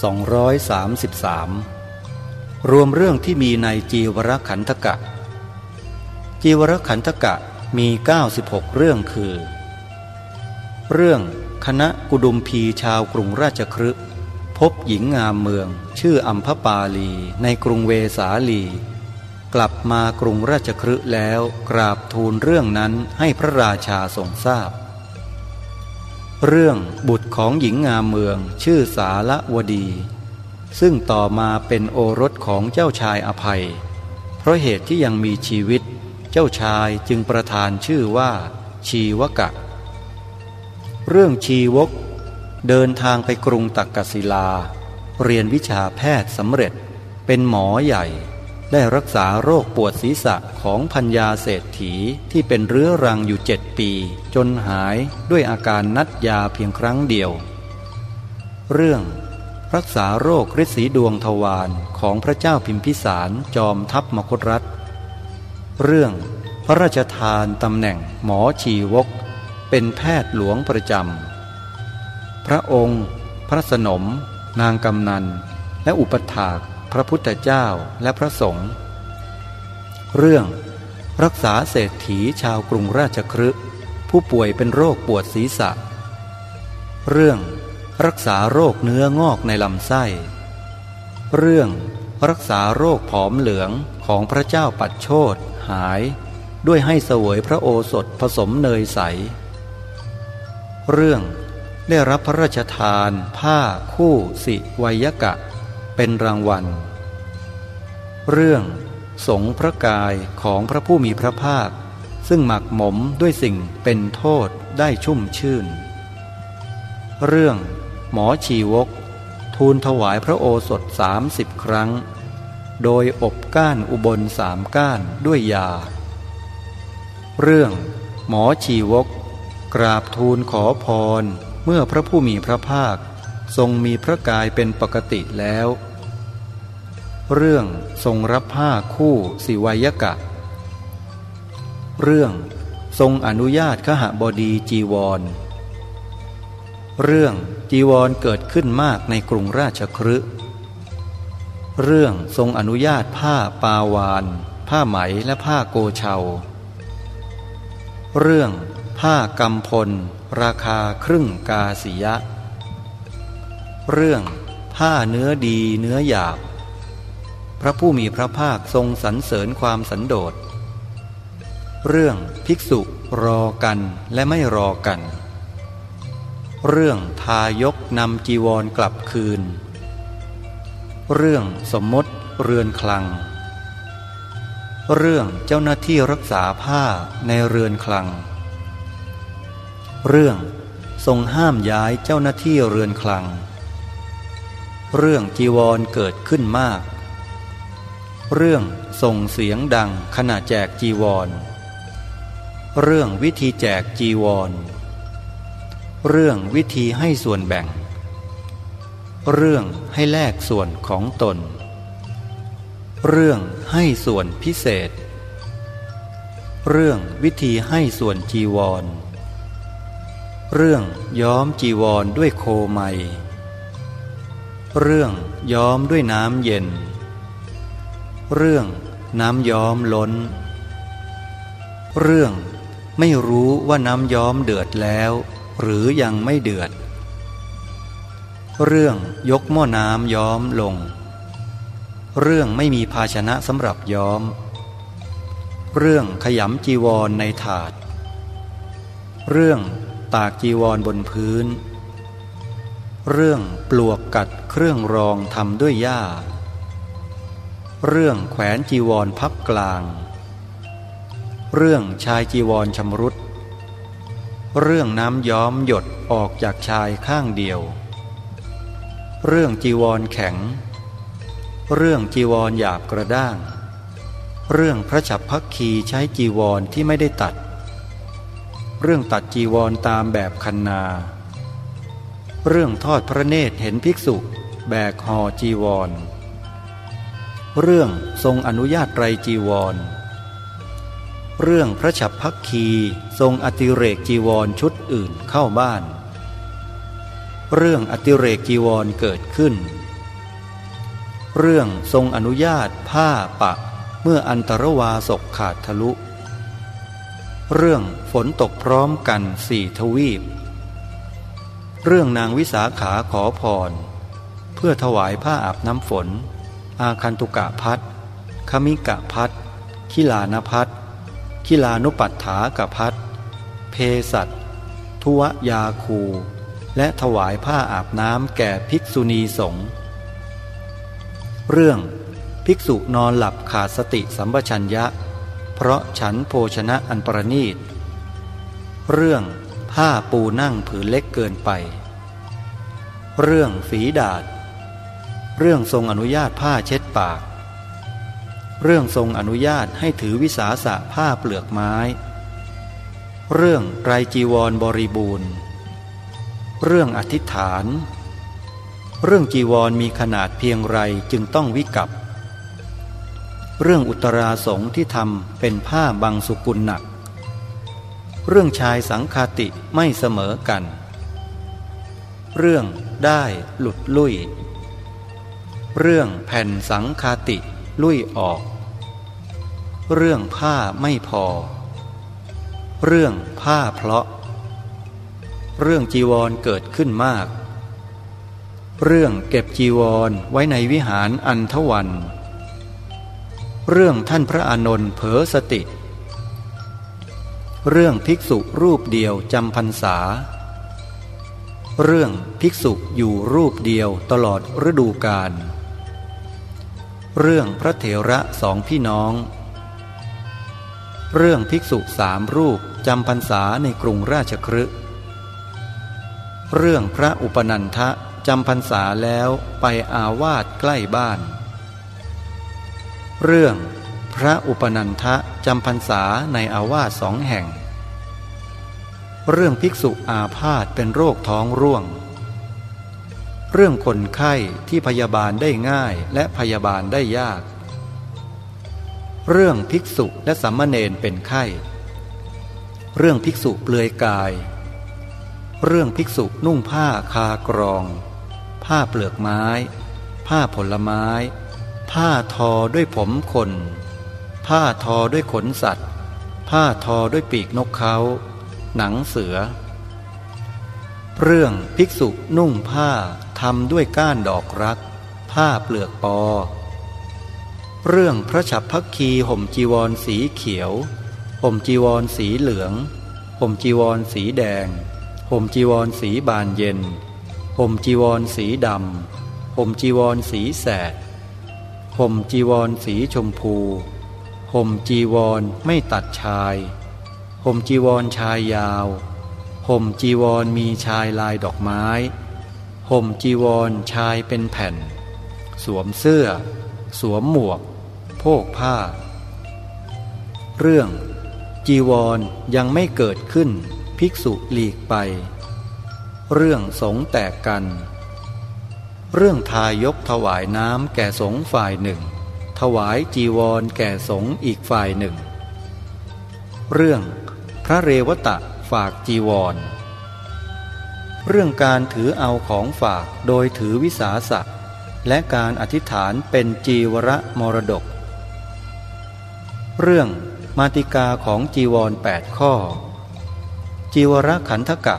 233 รวมเรื่องที่มีในจีวรขันธกะ จีวรขันธกะมี 96 เรื่องคือ เรื่องคณะกุดุมพีชาวกรุงราชครึพบหญิงงามเมือง ชื่ออัมพปาลีในกรุงเวสาลี กลับมากรุงราชครึแล้วกราบทูลเรื่องนั้นให้พระราชาทรงทราบ เรื่องบุตรของหญิงงามเมืองชื่อสาละวดี ซึ่งต่อมาเป็นโอรสของเจ้าชายอภัย เพราะเหตุที่ยังมีชีวิต เจ้าชายจึงประทานชื่อว่า ชีวกะ เรื่องชีวก เดินทางไปกรุงตักกศิลา เรียนวิชาแพทย์สำเร็จเป็นหมอใหญ่ ได้รักษาโรคปวดศีรษะของพัญญาเศรษฐีที่เป็นเรื้อรังอยู่เจ็ดปี จนหายด้วยอาการนัดยาเพียงครั้งเดียว เรื่องรักษาโรคฤทธิ์สีดวงทวารของพระเจ้าพิมพิสารจอมทัพมคตรัฐ เรื่องพระราชทานตำแหน่งหมอชีวก เป็นแพทย์หลวงประจำ พระองค์ พระสนม นางกำนัน และอุปถาก พระพุทธเจ้าและพระสงฆ์เรื่อง รักษาเศรษฐีชาวกรุงราชครึผู้ป่วยเป็นโรคปวดศีรษะ เรื่อง รักษาโรคเนื้องอกในลำไส้ เรื่อง รักษาโรคผอมเหลืองของพระเจ้าปัดโชดหาย ด้วยให้เสวยพระโอสถผสมเนยใส เรื่องได้รับพระราชทาน ผ้าคู่สิวัยกะ เป็นรางวัล เรื่องสงพระกายของพระผู้มีพระภาค ซึ่งหมักหมมด้วยสิ่งเป็นโทษได้ชุ่มชื่น เรื่องหมอชีวก ทูลถวายพระโอสถสามสิบครั้ง โดยอบก้านอุบลสามก้านด้วยยา เรื่องหมอชีวก กราบทูลขอพรเมื่อพระผู้มีพระภาค ทรงมีพระกายเป็นปกติแล้ว เรื่องทรงรับผ้าคู่สิวายกะ เรื่องทรงอนุญาตขหบดีจีวร เรื่องจีวรเกิดขึ้นมากในกรุงราชครึเรื่องทรงอนุญาตผ้าปาวาน ผ้าไหมและผ้าโกเชา เรื่องผ้ากำพล ราคาครึ่งกาสิยะ เรื่องผ้าเนื้อดีเนื้อหยาบ พระผู้มีพระภาคทรงสรรเสริญความสันโดษ เรื่องภิกษุรอกันและไม่รอกัน เรื่องทายกนำจีวรกลับคืน เรื่องสมมติเรือนคลัง เรื่องเจ้าหน้าที่รักษาผ้าในเรือนคลัง เรื่องทรงห้ามย้ายเจ้าหน้าที่เรือนคลัง เรื่องจีวรเกิดขึ้นมาก เรื่องส่งเสียงดังขณะแจกจีวร เรื่องวิธีแจกจีวร เรื่องวิธีให้ส่วนแบ่ง เรื่องให้แลกส่วนของตน เรื่องให้ส่วนพิเศษ เรื่องวิธีให้ส่วนจีวร เรื่องย้อมจีวรด้วยโคไม เรื่องย้อมด้วยน้ำเย็น เรื่องน้ำย้อมล้น เรื่องไม่รู้ว่าน้ำย้อมเดือดแล้ว หรือยังไม่เดือด เรื่องยกหม้อน้ำย้อมลง เรื่องไม่มีภาชนะสำหรับย้อม เรื่องขยำจีวรในถาด เรื่องตากจีวรบนพื้น เรื่องปลวกกัดเครื่องรองทำด้วยหญ้า เรื่องแขวนจีวรพับกลาง เรื่องชายจีวรชำรุด เรื่องน้ำย้อมหยดออกจากชายข้างเดียว เรื่องจีวรแข็ง เรื่องจีวรหยาบกระด้าง เรื่องพระฉับพักคีใช้จีวรที่ไม่ได้ตัด เรื่องตัดจีวรตามแบบคันนา เรื่องทอดพระเนตรเห็นภิกษุ แบกหอจีวร เรื่องทรงอนุญาตไรจีวร เรื่องพระฉับพักคีทรงอติเรกจีวรชุดอื่นเข้าบ้าน เรื่องอติเรกจีวรเกิดขึ้น เรื่องทรงอนุญาตผ้าปะเมื่ออันตรวาศกขาดทะลุ เรื่องฝนตกพร้อมกันสี่ทวีป เรื่องนางวิสาขาขอพร เพื่อถวายผ้าอาบน้ำฝน อาคันตุกะพัดคมิกะพัดคิลานพัดคิลานุปัฏฐากะพัดเพสัตทุวยาคู และถวายผ้าอาบน้ำแก่ภิกษุณีสงฆ์เรื่องภิกษุนอนหลับขาดสติสัมปชัญญะ เพราะฉันโภชนะอันประณีต เรื่อง ผ้าปูนั่งผืนเล็กเกินไป เรื่องฝีดาด เรื่องทรงอนุญาตผ้าเช็ดปาก เรื่องทรงอนุญาตให้ถือวิสาสะผ้าเปลือกไม้ เรื่องไรจีวรบริบูรณ์ เรื่องอธิษฐาน เรื่องจีวรมีขนาดเพียงไรจึงต้องวิกับ เรื่องอุตราสงที่ทำเป็นผ้าบางสุกุลหนัก เรื่องชายสังคาติไม่เสมอกัน เรื่องได้หลุดลุ่ย เรื่องแผ่นสังคาติลุ่ยออก เรื่องผ้าไม่พอ เรื่องผ้าเพลาะ เรื่องจีวรเกิดขึ้นมาก เรื่องเก็บจีวรไว้ในวิหารอันทวัน เรื่องท่านพระอานนท์เผลอสติ เรื่องภิกษุรูปเดียวจำพรรษา เรื่องภิกษุอยู่รูปเดียวตลอดฤดูกาล เรื่องพระเถระสองพี่น้อง เรื่องภิกษุสามรูปจำพรรษาในกรุงราชครึเรื่องพระอุปนันทะจำพรรษาแล้วไปอาวาสใกล้บ้าน เรื่อง ระอุปนันทะจำพรรษาในอาวาสสองแห่ง เรื่องภิกษุอาพาธเป็นโรคท้องร่วง เรื่องคนไข้ที่พยาบาลได้ง่ายและพยาบาลได้ยาก เรื่องภิกษุและสัมมเนนเป็นไข้ เรื่องภิกษุเปลือยกาย เรื่องภิกษุนุ่งผ้าคากรอง ผ้าเปลือกไม้ ผ้าผลไม้ผ้าทอด้วยผมคน ผ้าทอด้วยขนสัตว์ ผ้าทอด้วยปีกนกเขาหนังเสือ เรื่องภิกษุนุ่งผ้าทำด้วยก้านดอกรัก ผ้าเปลือกปอ เรื่องพระฉับพักคีห่มจีวรสีเขียว ห่มจีวรสีเหลือง ห่มจีวรสีแดง ห่มจีวรสีบานเย็น ห่มจีวรสีดำ ห่มจีวรสีแสด ห่มจีวรสีชมพู ห่มจีวรไม่ตัดชายห่มจีวรชายยาวห่มจีวรมีชายลายดอกไม้ห่มจีวรชายเป็นแผ่น สวมเสื้อ สวมหมวก โพกผ้า เรื่อง จีวรยังไม่เกิดขึ้น ภิกษุหลีกไป เรื่องสงแตกกัน เรื่องทายกถวายน้ำแก่สงฝ่ายหนึ่ง ถวายจีวรแก่สงอีกฝ่ายหนึ่ง เรื่องพระเรวตะฝากจีวร เรื่องการถือเอาของฝากโดยถือวิสาสะและการอธิษฐานเป็นจีวรมรดก เรื่องมาติกาของจีวรแปดข้อ จีวรขันธกะ